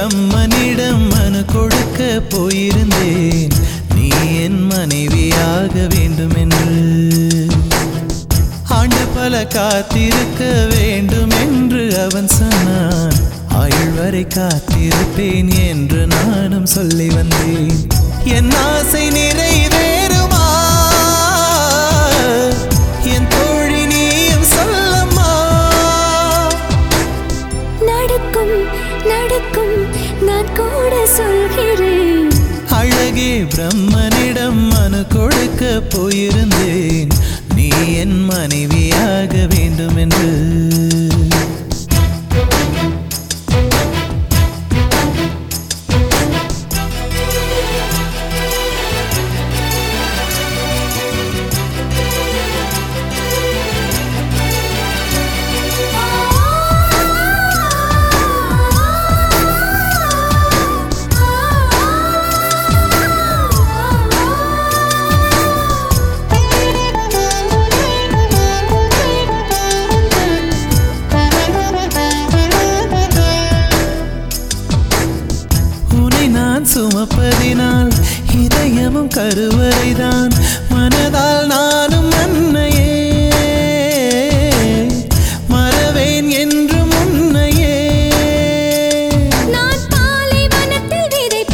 பிரம்மனிடம் மனு கொடுக்க போயிருந்தேன். நீ என் மனைவியாக வேண்டுமென்று. ஆண்டு பல காத்திருக்க வேண்டுமென்று அவன் சொன்னான். ஆயுள் வரை காத்திருப்பேன் என்று நானும் சொல்லி வந்தேன். என் ஆசை பிரம்மனிடம் மனு கொடுக்க போயிருந்தேன். நீ என் மனைவியாக வேண்டும் என்று. நான் சுமப்பதினால் இதயமும் கருவறைதான். மனதால் நானும் அன்னையே. மறவேன் என்றும் உன்னையே. நான் பாலைவனத்தில் விதை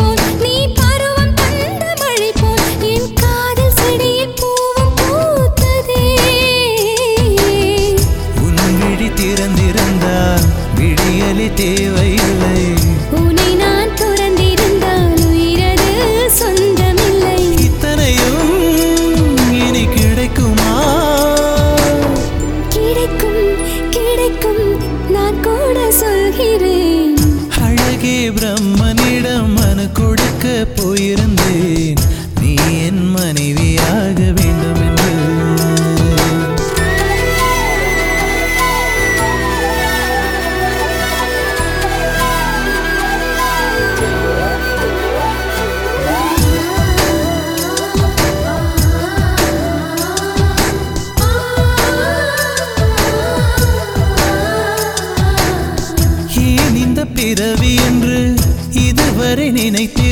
இதுவரை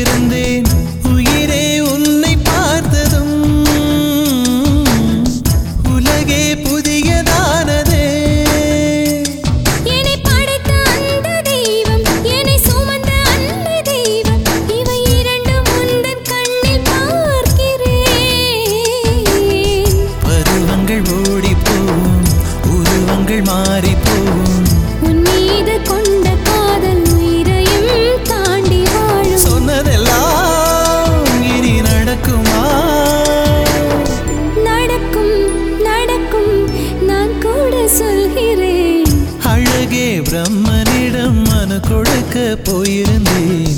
போயிருந்தேன்.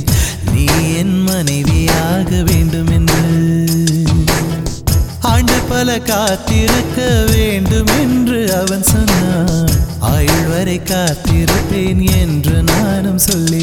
நீ என் மனைவியாக வேண்டும் என்று ஆண்டு பல காத்திருக்க வேண்டும் என்று அவன் சொன்னான். ஆயுள் வரை காத்திருப்பேன் என்று நானும் சொல்லி